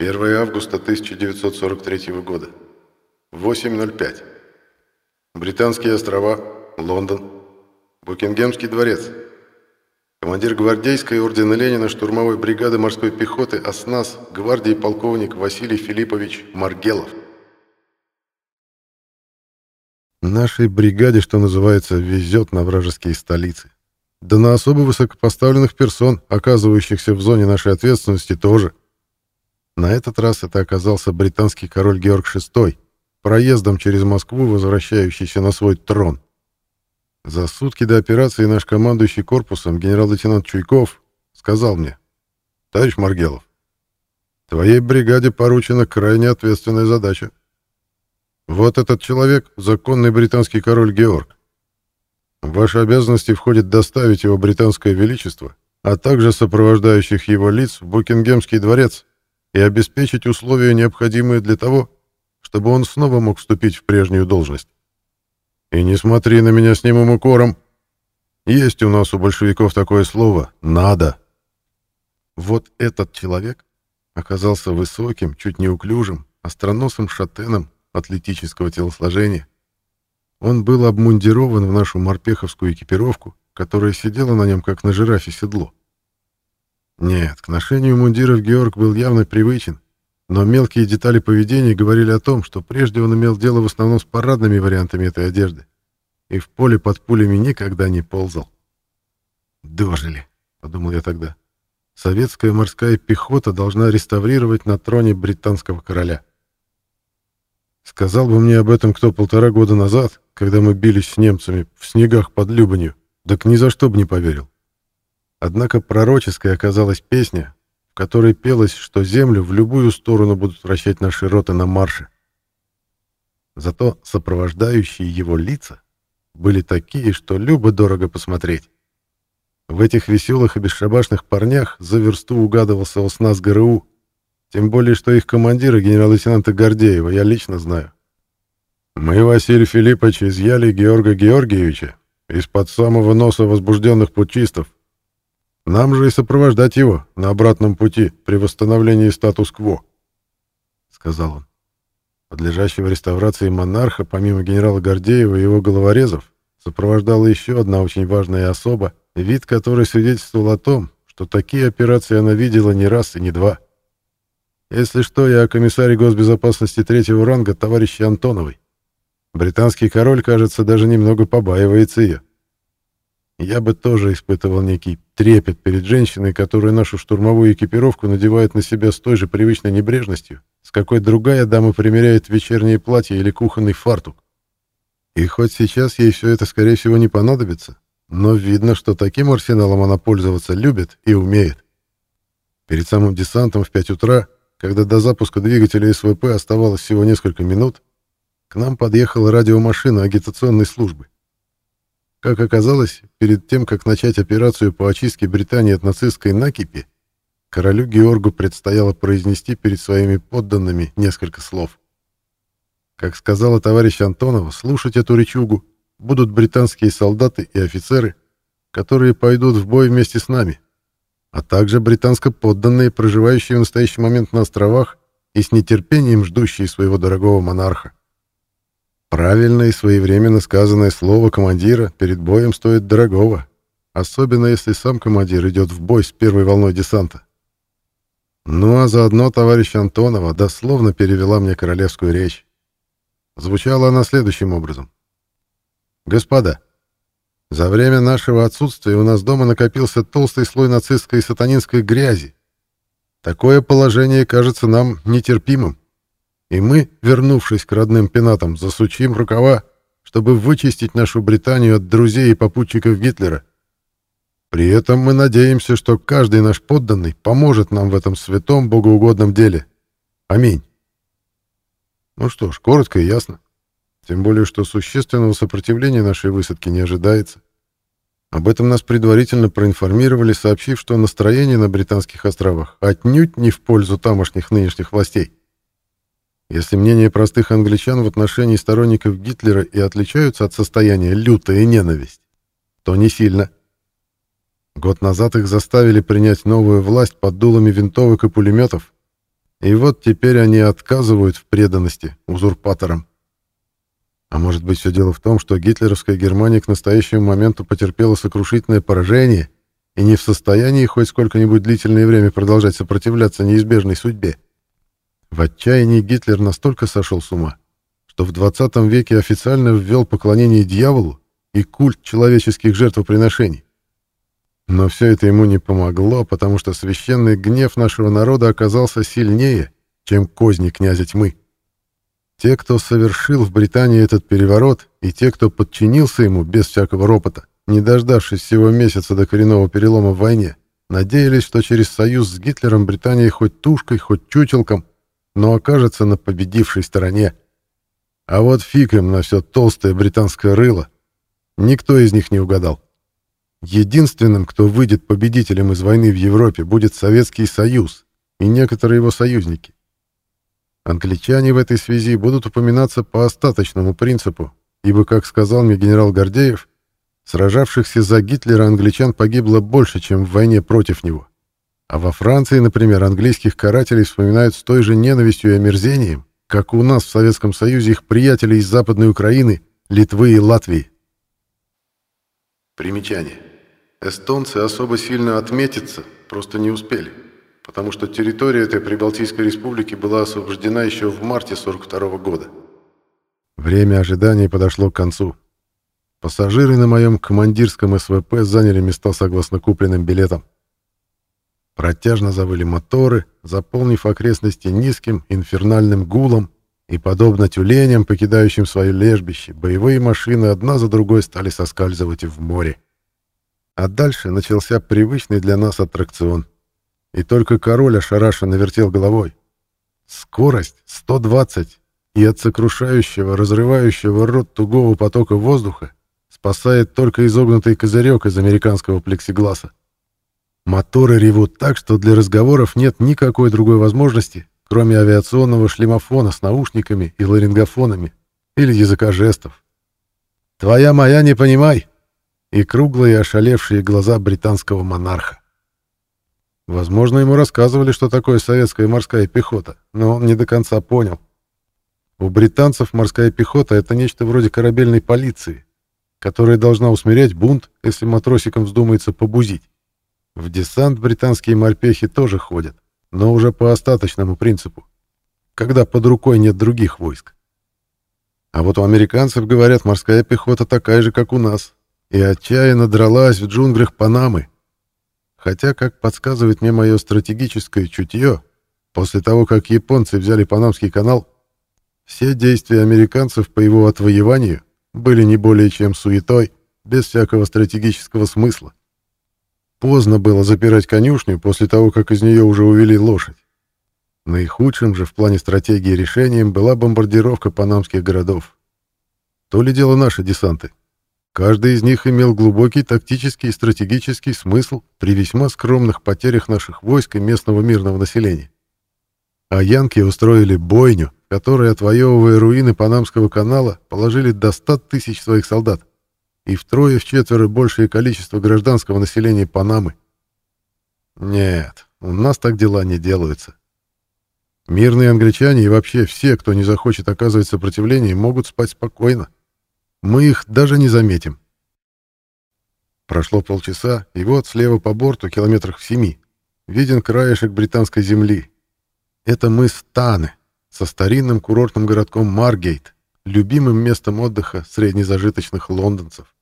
1 августа 1943 года. 8.05. Британские острова, Лондон. Букингемский дворец. Командир гвардейской ордена Ленина штурмовой бригады морской пехоты ОСНАС гвардии полковник Василий Филиппович Маргелов. Нашей бригаде, что называется, везет на вражеские столицы. Да на особо высокопоставленных персон, оказывающихся в зоне нашей ответственности, тоже. На этот раз это оказался британский король Георг VI, проездом через Москву, возвращающийся на свой трон. За сутки до операции наш командующий корпусом генерал-лейтенант Чуйков сказал мне, «Товарищ Маргелов, твоей бригаде поручена крайне ответственная задача. Вот этот человек — законный британский король Георг. В ваши обязанности входит доставить его британское величество, а также сопровождающих его лиц в Букингемский дворец и обеспечить условия, необходимые для того, чтобы он снова мог вступить в прежнюю должность. И не смотри на меня с немым укором. Есть у нас у большевиков такое слово «надо». Вот этот человек оказался высоким, чуть неуклюжим, остроносым шатеном атлетического телосложения. Он был обмундирован в нашу морпеховскую экипировку, которая сидела на нем, как на жирафе седло. Нет, к ношению мундиров Георг был явно привычен, но мелкие детали поведения говорили о том, что прежде он имел дело в основном с парадными вариантами этой одежды и в поле под пулями никогда не ползал. «Дожили», — подумал я тогда. «Советская морская пехота должна реставрировать на троне британского короля». Сказал бы мне об этом кто полтора года назад, когда мы бились с немцами в снегах под Любанью, так ни за что бы не поверил. Однако пророческой оказалась песня, в которой пелось, что землю в любую сторону будут вращать наши роты на марше. Зато сопровождающие его лица были такие, что любо-дорого посмотреть. В этих веселых и бесшабашных парнях за версту угадывался ОСНАС ГРУ, тем более, что их командира, генерал-лейтенанта Гордеева, я лично знаю. Мы, Василий Филиппович, изъяли Георга Георгиевича из-под самого носа возбужденных путчистов. Нам же и сопровождать его на обратном пути при восстановлении статус-кво, — сказал он. Подлежащего реставрации монарха, помимо генерала Гордеева и его головорезов, сопровождала еще одна очень важная особа, вид которой свидетельствовал о том, что такие операции она видела не раз и не два. Если что, я о комиссаре госбезопасности третьего ранга товарища Антоновой. Британский король, кажется, даже немного побаивается ее. Я бы тоже испытывал некий трепет перед женщиной, которая нашу штурмовую экипировку надевает на себя с той же привычной небрежностью, с какой другая дама примеряет вечернее платье или кухонный фартук. И хоть сейчас ей все это, скорее всего, не понадобится, но видно, что таким арсеналом она пользоваться любит и умеет. Перед самым десантом в 5 утра, когда до запуска двигателя СВП оставалось всего несколько минут, к нам подъехала радиомашина агитационной службы. Как оказалось, перед тем, как начать операцию по очистке Британии от нацистской накипи, королю Георгу предстояло произнести перед своими подданными несколько слов. Как сказала товарищ Антонова, слушать эту речугу будут британские солдаты и офицеры, которые пойдут в бой вместе с нами, а также британско-подданные, проживающие в настоящий момент на островах и с нетерпением ждущие своего дорогого монарха. Правильно и своевременно сказанное слово командира перед боем стоит дорогого, особенно если сам командир идет в бой с первой волной десанта. Ну а заодно товарищ Антонова дословно перевела мне королевскую речь. Звучала она следующим образом. «Господа, за время нашего отсутствия у нас дома накопился толстый слой нацистской и сатанинской грязи. Такое положение кажется нам нетерпимым и мы, вернувшись к родным пенатам, засучим рукава, чтобы вычистить нашу Британию от друзей и попутчиков Гитлера. При этом мы надеемся, что каждый наш подданный поможет нам в этом святом богоугодном деле. Аминь. Ну что ж, коротко и ясно. Тем более, что существенного сопротивления нашей высадки не ожидается. Об этом нас предварительно проинформировали, сообщив, что настроение на Британских островах отнюдь не в пользу тамошних нынешних властей. Если мнения простых англичан в отношении сторонников Гитлера и отличаются от состояния лютая ненависть, то не сильно. Год назад их заставили принять новую власть под дулами винтовок и пулеметов, И вот теперь они отказывают в преданности узурпаторам. А может быть, все дело в том, что гитлеровская Германия к настоящему моменту потерпела сокрушительное поражение и не в состоянии хоть сколько-нибудь длительное время продолжать сопротивляться неизбежной судьбе. В отчаянии Гитлер настолько сошел с ума, что в 20 веке официально ввел поклонение дьяволу и культ человеческих жертвоприношений. Но все это ему не помогло, потому что священный гнев нашего народа оказался сильнее, чем козни князя тьмы. Те, кто совершил в Британии этот переворот, и те, кто подчинился ему без всякого ропота, не дождавшись всего месяца до коренного перелома в войне, надеялись, что через союз с Гитлером Британия хоть тушкой, хоть чучелком, но окажется на победившей стороне. А вот фиг им на все толстое британское рыло. Никто из них не угадал. Единственным, кто выйдет победителем из войны в Европе, будет Советский Союз и некоторые его союзники. Англичане в этой связи будут упоминаться по остаточному принципу, ибо, как сказал мне генерал Гордеев, сражавшихся за Гитлера англичан погибло больше, чем в войне против него. А во Франции, например, английских карателей вспоминают с той же ненавистью и омерзением, как у нас в Советском Союзе их приятелей из Западной Украины, Литвы и Латвии. Примечание. Эстонцы особо сильно отметиться просто не успели, потому что территория этой Прибалтийской республики была освобождена еще в марте 42 года. Время ожидания подошло к концу. Пассажиры на моем командирском СВП заняли места согласно купленным билетам. Протяжно завыли моторы, заполнив окрестности низким инфернальным гулом, и, подобно тюленям, покидающим свое лежбище, боевые машины одна за другой стали соскальзывать в море. А дальше начался привычный для нас аттракцион. И только король ошарашенно вертел головой. Скорость 120, и от сокрушающего, разрывающего рот тугого потока воздуха спасает только изогнутый козырек из американского плексигласа. Моторы ревут так, что для разговоров нет никакой другой возможности, кроме авиационного шлемофона с наушниками и ларингофонами или языка жестов. «Твоя моя не понимай!» и круглые ошалевшие глаза британского монарха. Возможно, ему рассказывали, что такое советская морская пехота, но он не до конца понял. У британцев морская пехота — это нечто вроде корабельной полиции, которая должна усмирять бунт, если матросикам вздумается побузить. В десант британские морпехи тоже ходят, но уже по остаточному принципу, когда под рукой нет других войск. А вот у американцев, говорят, морская пехота такая же, как у нас, и отчаянно дралась в джунглях Панамы. Хотя, как подсказывает мне мое стратегическое чутье, после того, как японцы взяли Панамский канал, все действия американцев по его отвоеванию были не более чем суетой, без всякого стратегического смысла. Поздно было запирать конюшню после того, как из нее уже увели лошадь. Наихудшим же в плане стратегии решением была бомбардировка панамских городов. То ли дело наши десанты. Каждый из них имел глубокий тактический и стратегический смысл при весьма скромных потерях наших войск и местного мирного населения. А янки устроили бойню, которой, отвоевывая руины Панамского канала, положили до 100 тысяч своих солдат и втрое-вчетверо большее количество гражданского населения Панамы. Нет, у нас так дела не делаются. Мирные англичане и вообще все, кто не захочет оказывать сопротивление, могут спать спокойно. Мы их даже не заметим. Прошло полчаса, и вот слева по борту, километрах в семи, виден краешек британской земли. Это мыс Таны со старинным курортным городком Маргейт, любимым местом отдыха среднезажиточных лондонцев.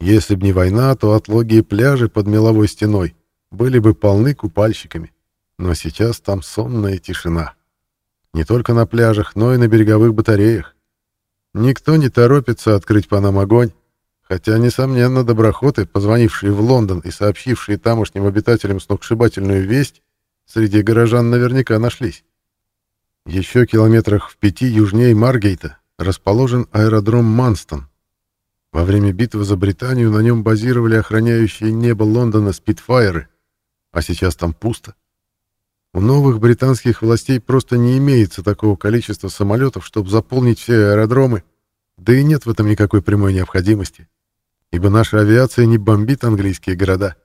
Если б не война, то отлогие пляжи под меловой стеной были бы полны купальщиками, но сейчас там сонная тишина. Не только на пляжах, но и на береговых батареях. Никто не торопится открыть по нам огонь, хотя, несомненно, доброхоты, позвонившие в Лондон и сообщившие тамошним обитателям сногсшибательную весть, среди горожан наверняка нашлись. Еще километрах в пяти южнее Маргейта расположен аэродром Манстон. Во время битвы за Британию на нем базировали охраняющие небо Лондона спитфайеры, а сейчас там пусто. У новых британских властей просто не имеется такого количества самолетов, чтобы заполнить все аэродромы, да и нет в этом никакой прямой необходимости, ибо наша авиация не бомбит английские города.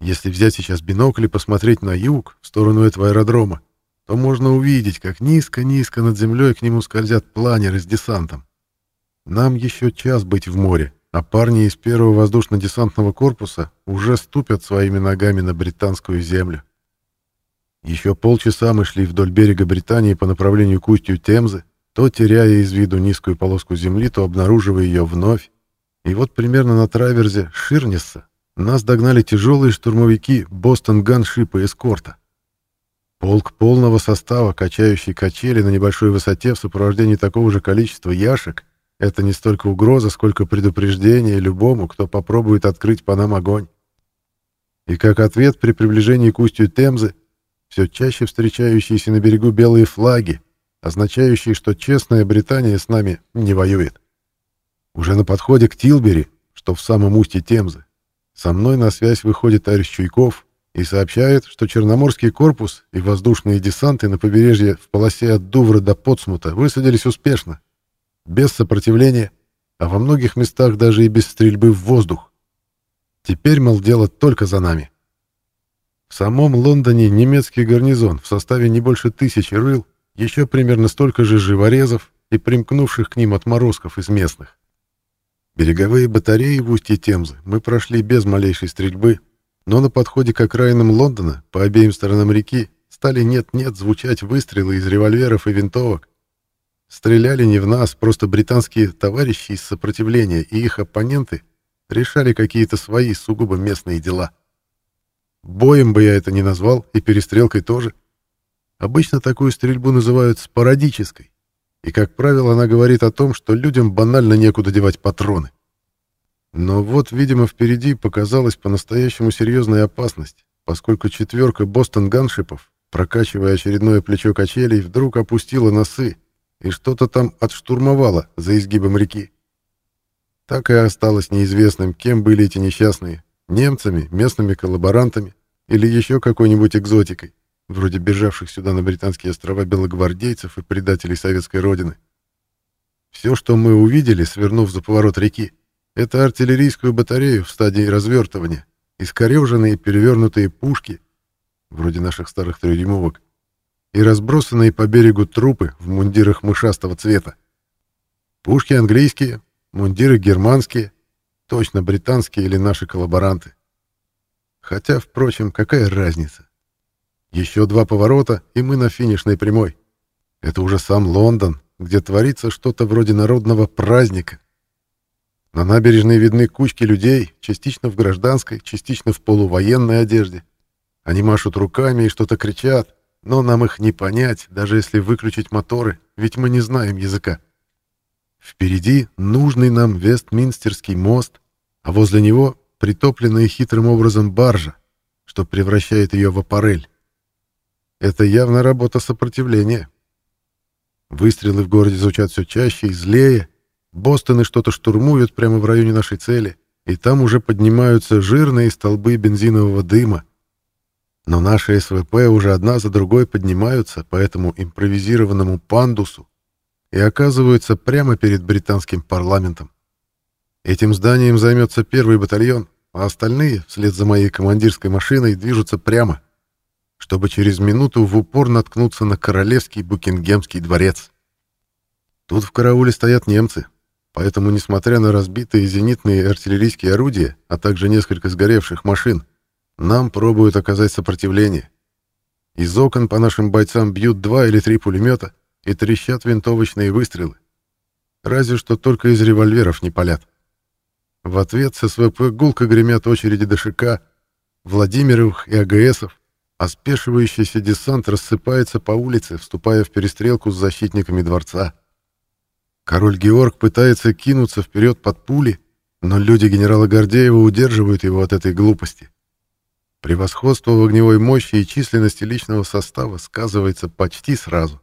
Если взять сейчас бинокль и посмотреть на юг, в сторону этого аэродрома, то можно увидеть, как низко-низко над землей к нему скользят планеры с десантом. Нам еще час быть в море, а парни из первого воздушно-десантного корпуса уже ступят своими ногами на британскую землю. Еще полчаса мы шли вдоль берега Британии по направлению к устью Темзы, то теряя из виду низкую полоску земли, то обнаруживая ее вновь. И вот примерно на траверзе Ширнесса нас догнали тяжелые штурмовики Бостон Ганшипа эскорта. Полк полного состава, качающий качели на небольшой высоте в сопровождении такого же количества яшек, это не столько угроза, сколько предупреждение любому, кто попробует открыть по нам огонь. И как ответ при приближении к устью Темзы, все чаще встречающиеся на берегу белые флаги, означающие, что честная Британия с нами не воюет. Уже на подходе к Тилбери, что в самом устье Темзы, со мной на связь выходит Арис Чуйков и сообщает, что Черноморский корпус и воздушные десанты на побережье в полосе от Дувра до Потсмута высадились успешно, без сопротивления, а во многих местах даже и без стрельбы в воздух. Теперь, мол, дело только за нами. В самом Лондоне немецкий гарнизон в составе не больше тысячи рыл, еще примерно столько же живорезов и примкнувших к ним отморозков из местных. Береговые батареи в устье Темзы мы прошли без малейшей стрельбы, но на подходе к окраинам Лондона по обеим сторонам реки стали нет-нет звучать выстрелы из револьверов и винтовок. Стреляли не в нас, просто британские товарищи из сопротивления и их оппоненты решали какие-то свои сугубо местные дела. Боем бы я это не назвал, и перестрелкой тоже. Обычно такую стрельбу называют спорадической, и, как правило, она говорит о том, что людям банально некуда девать патроны. Но вот, видимо, впереди показалась по-настоящему серьезная опасность, поскольку четверка Бостон-ганшипов, прокачивая очередное плечо качелей, вдруг опустила носы и что-то там отштурмовала за изгибом реки. Так и осталось неизвестным, кем были эти несчастные — немцами, местными коллаборантами или еще какой-нибудь экзотикой вроде бежавших сюда на британские острова белогвардейцев и предателей советской родины. Все, что мы увидели, свернув за поворот реки, это артиллерийскую батарею в стадии развертывания, искореженные перевернутые пушки, вроде наших старых трехдюймовок, и разбросанные по берегу трупы в мундирах мышастого цвета. Пушки английские, мундиры германские, точно британские или наши коллаборанты. Хотя, впрочем, какая разница? Еще два поворота, и мы на финишной прямой. Это уже сам Лондон, где творится что-то вроде народного праздника. На набережной видны кучки людей, частично в гражданской, частично в полувоенной одежде. Они машут руками и что-то кричат, но нам их не понять, даже если выключить моторы, ведь мы не знаем языка. Впереди нужный нам Вестминстерский мост, а возле него притопленная хитрым образом баржа, что превращает ее в аппарель. Это явно работа сопротивления. Выстрелы в городе звучат все чаще и злее. Бостоны что-то штурмуют прямо в районе нашей цели, и там уже поднимаются жирные столбы бензинового дыма. Но наши СВП уже одна за другой поднимаются по этому импровизированному пандусу и оказываются прямо перед британским парламентом. Этим зданием займется первый батальон, а остальные, вслед за моей командирской машиной, движутся прямо — чтобы через минуту в упор наткнуться на королевский Букингемский дворец. Тут в карауле стоят немцы, поэтому, несмотря на разбитые зенитные артиллерийские орудия, а также несколько сгоревших машин, нам пробуют оказать сопротивление. Из окон по нашим бойцам бьют два или три пулемета и трещат винтовочные выстрелы. Разве что только из револьверов не палят. В ответ с СВП гулко гремят очереди ДШК, Владимировых и АГСов, а спешивающийся десант рассыпается по улице, вступая в перестрелку с защитниками дворца. Король Георг пытается кинуться вперед под пули, но люди генерала Гордеева удерживают его от этой глупости. Превосходство в огневой мощи и численности личного состава сказывается почти сразу.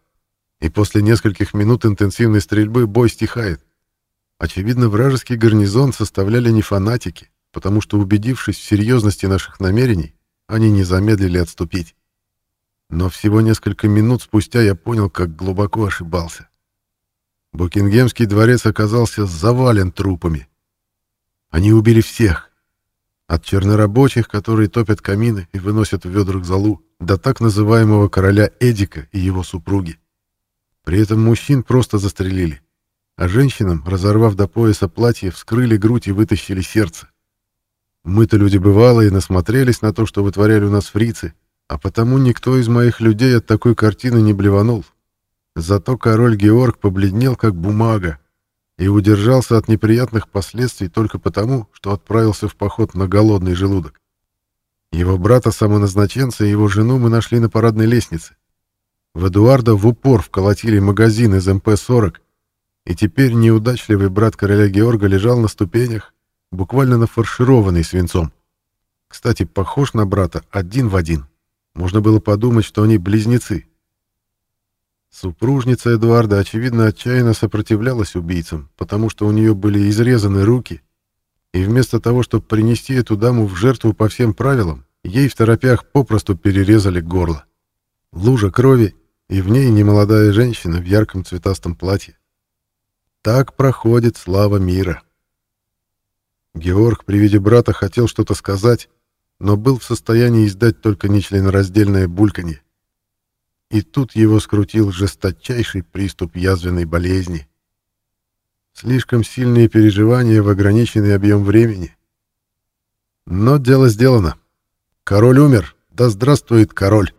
И после нескольких минут интенсивной стрельбы бой стихает. Очевидно, вражеский гарнизон составляли не фанатики, потому что, убедившись в серьезности наших намерений, они не замедлили отступить. Но всего несколько минут спустя я понял, как глубоко ошибался. Букингемский дворец оказался завален трупами. Они убили всех. От чернорабочих, которые топят камины и выносят в ведрах золу, до так называемого короля Эдика и его супруги. При этом мужчин просто застрелили, а женщинам, разорвав до пояса платье, вскрыли грудь и вытащили сердце. Мы-то люди бывалые, насмотрелись на то, что вытворяли у нас фрицы, а потому никто из моих людей от такой картины не блеванул. Зато король Георг побледнел, как бумага, и удержался от неприятных последствий только потому, что отправился в поход на голодный желудок. Его брата-самоназначенца и его жену мы нашли на парадной лестнице. В Эдуарда в упор вколотили магазин из МП-40, и теперь неудачливый брат короля Георга лежал на ступенях, буквально нафаршированный свинцом. Кстати, похож на брата один в один. Можно было подумать, что они близнецы. Супружница Эдуарда, очевидно, отчаянно сопротивлялась убийцам, потому что у нее были изрезаны руки, и вместо того, чтобы принести эту даму в жертву по всем правилам, ей в торопях попросту перерезали горло. Лужа крови, и в ней немолодая женщина в ярком цветастом платье. Так проходит слава мира. Георг при виде брата хотел что-то сказать, но был в состоянии издать только нечленораздельное бульканье и тут его скрутил жесточайший приступ язвенной болезни. Слишком сильные переживания в ограниченный объем времени. Но дело сделано. Король умер. Да здравствует король!